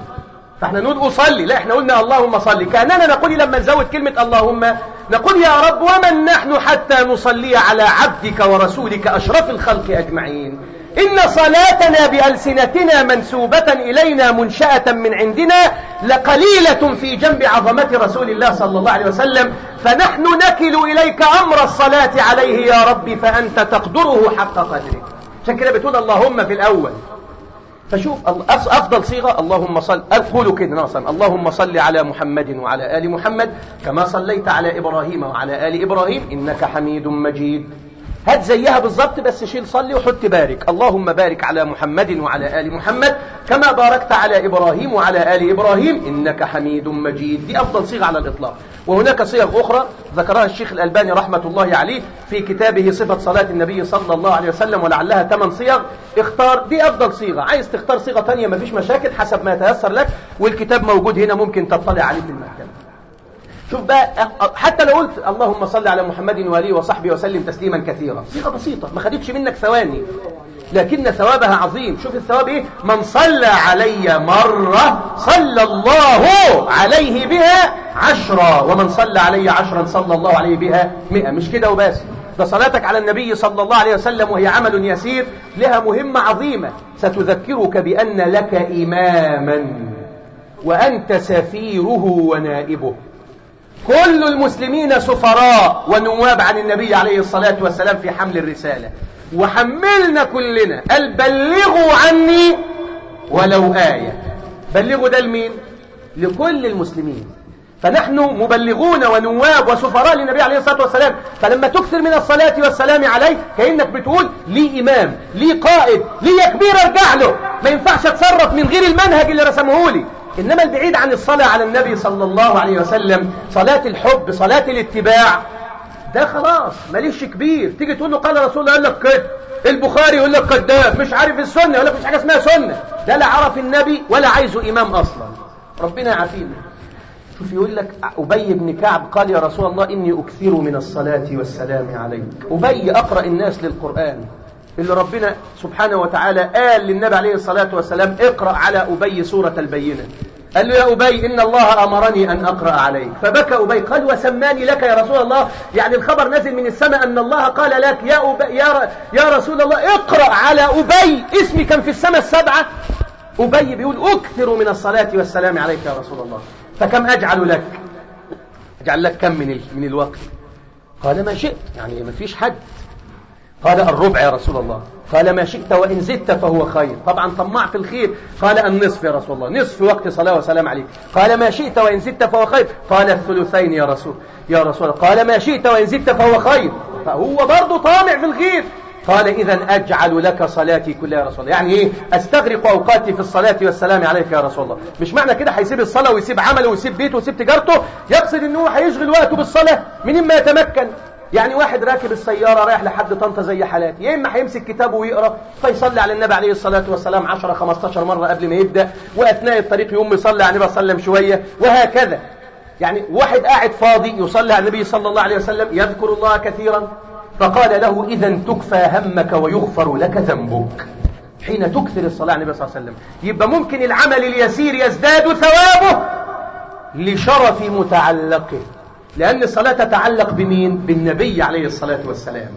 A: فاحنا نقول أصلي. لا إحنا قلنا اللهم صلي كأننا نقول لما نزود كلمة اللهم نقول يا رب ومن نحن حتى نصلي على عبدك ورسولك أشرف الخلق أجمعين. إن صلاتنا بألسنتنا منسوبة إلينا منشأة من عندنا لقليلة في جنب عظمة رسول الله صلى الله عليه وسلم. فنحن نكل إليك أمر الصلاة عليه يا ربي فأنت تقدره حق قدره. عشان كده بتقول اللهم في الأول. فشوف أفضل صيغة اللهم صل أقول كده ناصا اللهم صل على محمد وعلى آل محمد كما صليت على إبراهيم وعلى آل إبراهيم إنك حميد مجيد. هات زيها بالظبط بس شيل صلي وحط بارك. اللهم بارك على محمد وعلى آل محمد كما باركت على إبراهيم وعلى آل إبراهيم إنك حميد مجيد. دي أفضل صيغة على الإطلاق. وهناك صيغ أخرى ذكرها الشيخ الألباني رحمة الله عليه في كتابه صفة صلاة النبي صلى الله عليه وسلم ولعلها ثمان صيغ. اختار دي أفضل صيغة. عايز تختار صيغة تانية مفيش مشاكل حسب ما يتيسر لك والكتاب موجود هنا ممكن تطلع عليه في المحكمة. شوف بقى حتى لو قلت اللهم صل على محمد وآله وصحبه وسلم تسليما كثيرا. صيغة بسيطة ما خدتش منك ثواني. لكن ثوابها عظيم. شوف الثواب إيه؟ من صلى علي مرة صلى الله عليه بها عشرة ومن صلى علي عشرا صلى الله عليه بها مئة. مش كده وبس. ده صلاتك على النبي صلى الله عليه وسلم وهي عمل يسير لها مهمة عظيمة. ستذكرك بأن لك إماما وأنت سفيره ونائبه. كل المسلمين سفراء ونواب عن النبي عليه الصلاة والسلام في حمل الرسالة. وحملنا كلنا. قال بلغوا عني ولو آية. بلغوا ده لمين؟ لكل المسلمين. فنحن مبلغون ونواب وسفراء للنبي عليه الصلاة والسلام. فلما تكثر من الصلاة والسلام عليه كأنك بتقول لي إمام لي قائد لي كبير أرجع له. ما ينفعش أتصرف من غير المنهج اللي رسمه لي. إنما البعيد عن الصلاة على النبي صلى الله عليه وسلم صلاة الحب صلاة الاتباع. ده خلاص ماليش كبير. تيجي تقول له قال رسول الله يقول لك كده البخاري يقول لك كذاب مش عارف السنة يقول لك مش حاجة اسمها سنة. ده لا عرف النبي ولا عايزه إمام أصلا. ربنا يعافينا. شوف يقول لك أبي بن كعب قال يا رسول الله إني أكثر من الصلاة والسلام عليك. أبي أقرأ الناس للقرآن. اللي ربنا سبحانه وتعالى قال للنبي عليه الصلاة والسلام اقرأ على أبي سورة البينة. قال له يا أبي إن الله أمرني أن أقرأ عليك. فبكى أبي قال وسماني لك يا رسول الله. يعني الخبر نزل من السماء أن الله قال لك يا, أبي يا, يا رسول الله اقرأ على أبي اسمي كان في السماء السبعة. أبي بيقول أكثر من الصلاة والسلام عليك يا رسول الله. فكم أجعل لك؟ أجعل لك كم من, من الوقت؟ قال ما شئت. يعني ما فيش حد. قال الربع يا رسول الله. قال ما شئت وإن زدت فهو خير. طبعا طمع في الخير. قال النصف يا رسول الله. نصف وقت صلاة وسلام عليك. قال ما شئت وإن زدت فهو خير. قال الثلثين يا رسول يا رسول قال ما شئت وإن زدت فهو خير. فهو برضه طامع في الخير. قال إذا أجعل لك صلاتي كلها يا رسول الله. يعني إيه؟ أستغرق أوقاتي في الصلاة والسلام عليك يا رسول الله. مش معنى كده هيسيب الصلاة ويسيب عمله ويسيب بيته ويسيب تجارته؟ يقصد إن هو هيشغل وقته بالصلاة. من ما يتمكن. يعني واحد راكب السيارة رايح لحد طنطا زي حالاتي يا إما هيمسك كتابه ويقرأ فيصلي على النبي عليه الصلاة والسلام 10 15 مرة قبل ما يبدأ وأثناء الطريق يقوم يصلي على النبي صلى الله عليه وسلم شوية وهكذا. يعني واحد قاعد فاضي يصلي على النبي صلى الله عليه وسلم يذكر الله كثيرا فقال له إذا تكفى همك ويغفر لك ذنبك. حين تكثر الصلاة على النبي صلى الله عليه وسلم يبقى ممكن العمل اليسير يزداد ثوابه لشرف متعلقه. لأن الصلاة تتعلق بمين؟ بالنبي عليه الصلاة والسلام.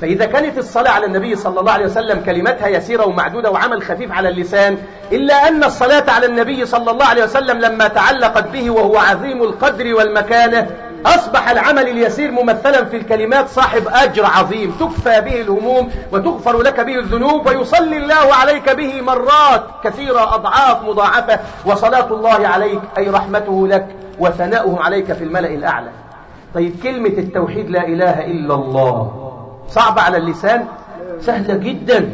A: فإذا كانت الصلاة على النبي صلى الله عليه وسلم كلمتها يسيرة ومعدودة وعمل خفيف على اللسان إلا أن الصلاة على النبي صلى الله عليه وسلم لما تعلقت به وهو عظيم القدر والمكانة أصبح العمل اليسير ممثلا في الكلمات صاحب أجر عظيم. تكفى به الهموم وتغفر لك به الذنوب ويصلي الله عليك به مرات كثيرة أضعاف مضاعفة. وصلاة الله عليك أي رحمته لك وثناؤه عليك في الملأ الأعلى. طيب كلمة التوحيد لا إله إلا الله صعبة على اللسان؟ سهلة جدا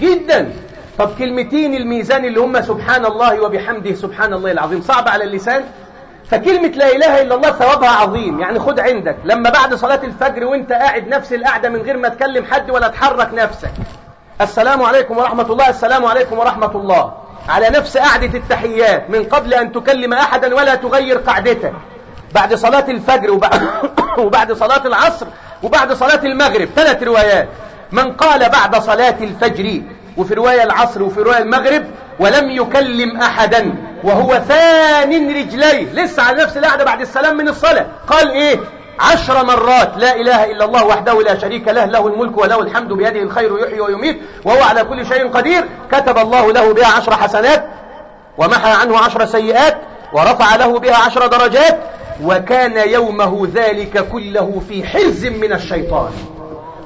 A: جدا. طب كلمتين الميزان اللي هم سبحان الله وبحمده سبحان الله العظيم صعبة على اللسان؟ فكلمة لا إله إلا الله ثوابها عظيم يعني خد عندك. لما بعد صلاة الفجر وانت قاعد نفس القعدة من غير ما تكلم حد ولا تحرك نفسك. السلام عليكم ورحمة الله السلام عليكم ورحمة الله. على نفس قعدة التحيات من قبل أن تكلم أحدا ولا تغير قعدتك. بعد صلاة الفجر وبعد, وبعد صلاة العصر وبعد صلاة المغرب. ثلاث روايات. من قال بعد صلاة الفجر وفي رواية العصر وفي رواية المغرب ولم يكلم أحدا وهو ثان رجليه. لسه على نفس القعدة بعد السلام من الصلاة. قال إيه؟ عشر مرات. لا إله إلا الله وحده لا شريك له له الملك وله الحمد بيده الخير يحيي ويميت وهو على كل شيء قدير. كتب الله له بها عشر حسنات ومحى عنه عشر سيئات ورفع له بها عشر درجات. وكان يومه ذلك كله في حرز من الشيطان.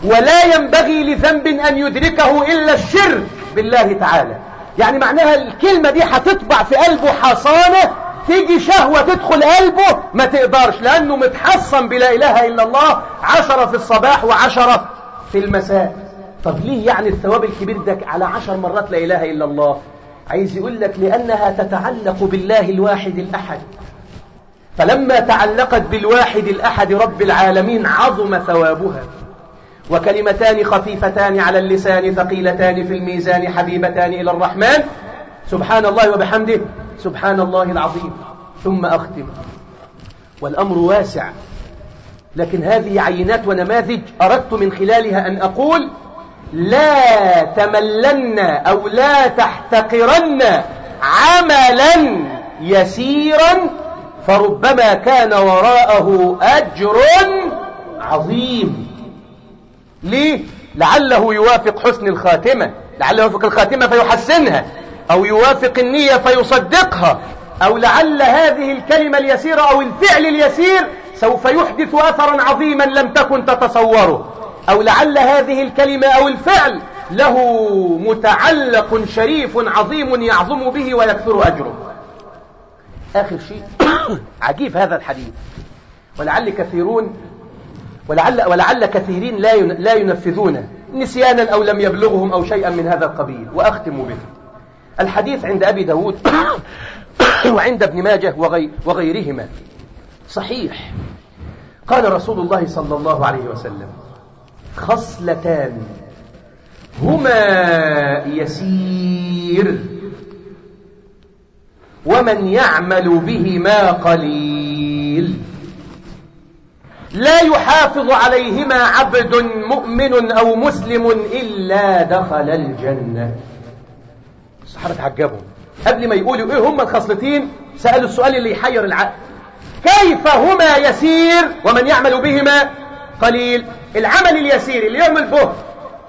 A: ولا ينبغي لذنب أن يدركه إلا الشرك بالله تعالى. يعني معناها الكلمة دي هتطبع في قلبه حصانة تيجي شهوة تدخل قلبه ما تقدرش لأنه متحصن بلا إله إلا الله عشرة في الصباح وعشرة في المساء. طب ليه يعني الثواب الكبير ده على عشر مرات لا إله إلا الله؟ عايز يقول لك لأنها تتعلق بالله الواحد الأحد. فلما تعلقت بالواحد الأحد رب العالمين عظم ثوابها. وكلمتان خفيفتان على اللسان ثقيلتان في الميزان حبيبتان إلى الرحمن. سبحان الله وبحمده. سبحان الله العظيم. ثم أختم. والأمر واسع. لكن هذه عينات ونماذج أردت من خلالها أن أقول لا تملن أو لا تحتقرن عملا يسيرا فربما كان وراءه أجر عظيم. ليه؟ لعله يوافق حسن الخاتمة. لعله يوافق الخاتمة فيحسنها. أو يوافق النية فيصدقها. أو لعل هذه الكلمة اليسيرة أو الفعل اليسير سوف يحدث أثرا عظيما لم تكن تتصوره. أو لعل هذه الكلمة أو الفعل له متعلق شريف عظيم يعظم به ويكثر أجره. آخر شيء. عجيب هذا الحديث. ولعل كثيرون ولعل, ولعل كثيرين لا لا ينفذونه. نسيانا أو لم يبلغهم أو شيئا من هذا القبيل. وأختم به. الحديث عند أبي داود وعند ابن ماجه وغي وغيرهما. صحيح. قال رسول الله صلى الله عليه وسلم خصلتان. هما يسير. ومن يعمل بهما قليل. لا يحافظ عليهما عبد مؤمن أو مسلم إلا دخل الجنة. الصحابة تعجبوا قبل ما يقولوا إيه هم الخصلتين سألوا السؤال اللي يحير العقل كيف هما يسير ومن يعمل بهما قليل؟ العمل اليسير اللي يعمل به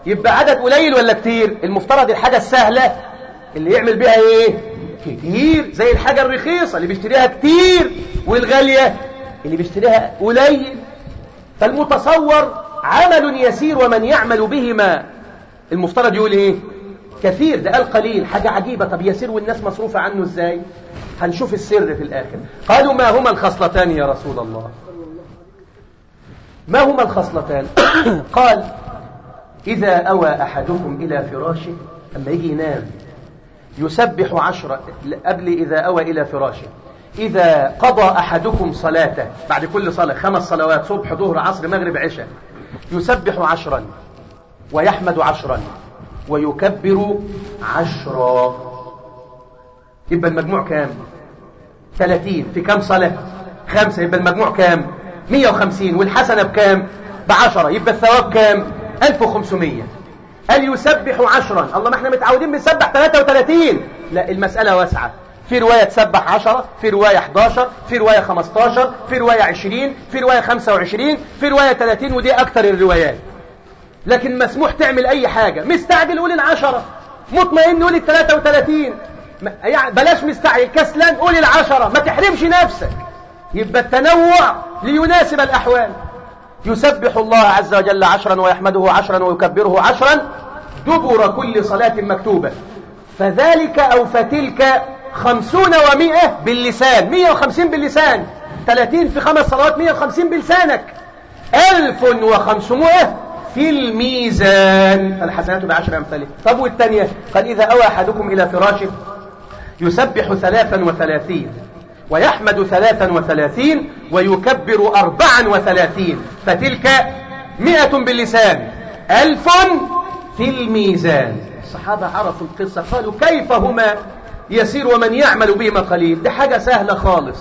A: يبقى عدد قليل ولا كتير؟ المفترض الحاجة السهلة اللي يعمل بها إيه؟ كتير زي الحاجة الرخيصة اللي بيشتريها كتير والغالية اللي بيشتريها قليل. فالمتصور عمل يسير ومن يعمل بهما. المفترض يقول إيه؟ كثير ده قال قليل حاجة عجيبة. طب يسير والناس مصروفة عنه إزاي؟ هنشوف السر في الآخر. قالوا ما هما الخصلتان يا رسول الله؟ ما هما الخصلتان؟ قال إذا أوى أحدكم إلى فراشه أما يجي ينام يسبح عشرة قبل إذا أوى إلى فراشه. إذا قضى أحدكم صلاته بعد كل صلاة خمس صلوات صبح ظهر عصر مغرب عشاء يسبح عشرا ويحمد عشرا ويكبر عشرا. يبقى المجموع كام؟ 30 في كام صلاة؟ خمسة. يبقى المجموع كام؟ 150 والحسنة بكام؟ بعشرة. يبقى الثواب كام؟ 1500 قال يسبح عشرا؟ الله ما إحنا متعودين بنسبح 33 لا المسألة واسعة. في رواية تسبح 10 في رواية 11 في رواية 15 في رواية 20 في رواية 25 في رواية 30 ودي أكثر الروايات. لكن مسموح تعمل أي حاجة. مستعجل قول العشرة. مطمئن قول ال 33 يعني بلاش مستعجل. كسلان قول العشرة. ما تحرمش نفسك. يبقى التنوع ليناسب الأحوال. يسبح الله عز وجل عشرا ويحمده عشرا ويكبره عشرا دبر كل صلاة مكتوبة. فذلك أو فتلك خمسون ومئة باللسان. مئة وخمسين باللسان. ثلاثين في خمس صلوات مئة وخمسين بلسانك. ألف وخمسمائة في الميزان. الحسنات بعشر أمثاله طب والثانية قال إذا أوى أحدكم إلى فراشه يسبح ثلاثا وثلاثين. ويحمد ثلاثا وثلاثين ويكبر أربعا وثلاثين فتلك مئة باللسان ألف في الميزان. الصحابة عرفوا القصة قالوا كيف هما يسير ومن يعمل بهما قليل؟ ده حاجة سهلة خالص.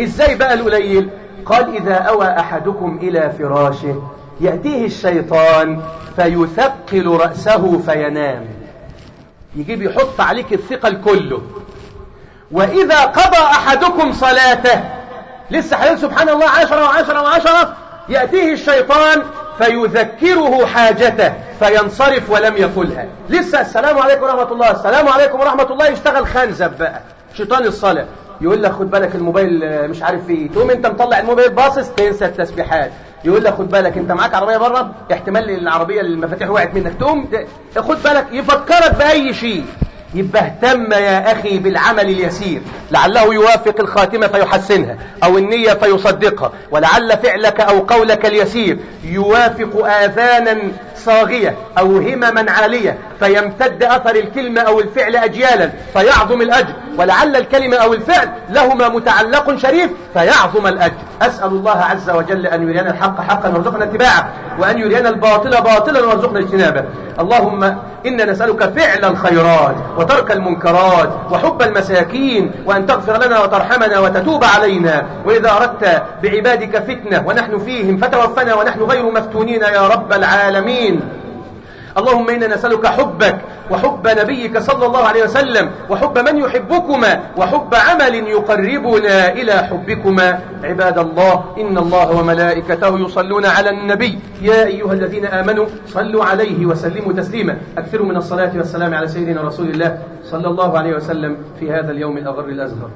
A: إزاي بقى القليل؟ قال إذا أوى أحدكم إلى فراشه يأتيه الشيطان فيثقل رأسه فينام. يجيب يحط عليك الثقل كله. وإذا قضى أحدكم صلاته. لسه حلال سبحان الله عشرة وعشرة وعشرة. يأتيه الشيطان فيذكره حاجته فينصرف ولم يقلها. لسه السلام عليكم ورحمة الله. السلام عليكم ورحمة الله. يشتغل خنزب بقى. شيطان الصلاة. يقول لك خد بالك الموبايل آه، مش عارف فيه. تقوم انت مطلع الموبايل باصص تنسى التسبيحات. يقول لك خد بالك انت معاك عربية بره؟ احتمال العربية المفاتيح وقعت منك. تقوم ت- خد بالك يفكرك بأي شيء. يبقى اهتم يا أخي بالعمل اليسير. لعله يوافق الخاتمة فيحسنها أو النية فيصدقها. ولعل فعلك أو قولك اليسير يوافق آذانا صاغية أو همما عالية فيمتد أثر الكلمة أو الفعل أجيالا فيعظم الأجر. ولعل الكلمة أو الفعل لهما متعلق شريف فيعظم الأجر. أسأل الله عز وجل أن يرينا الحق حقا وارزقنا اتباعه وأن يرينا الباطل باطلا وارزقنا اجتنابه. اللهم إنا نسألك فعل الخيرات وترك المنكرات وحب المساكين وأن تغفر لنا وترحمنا وتتوب علينا. وإذا أردت بعبادك فتنة ونحن فيهم فتوفنا ونحن غير مفتونين يا رب العالمين. اللهم إنا نسألك حبك وحب نبيك صلى الله عليه وسلم وحب من يحبكما وحب عمل يقربنا إلى حبكما. عباد الله إن الله وملائكته يصلون على النبي. يا أيها الذين آمنوا صلوا عليه وسلموا تسليما. أكثروا من الصلاة والسلام على سيدنا رسول الله صلى الله عليه وسلم في هذا اليوم الأغر الأزهر.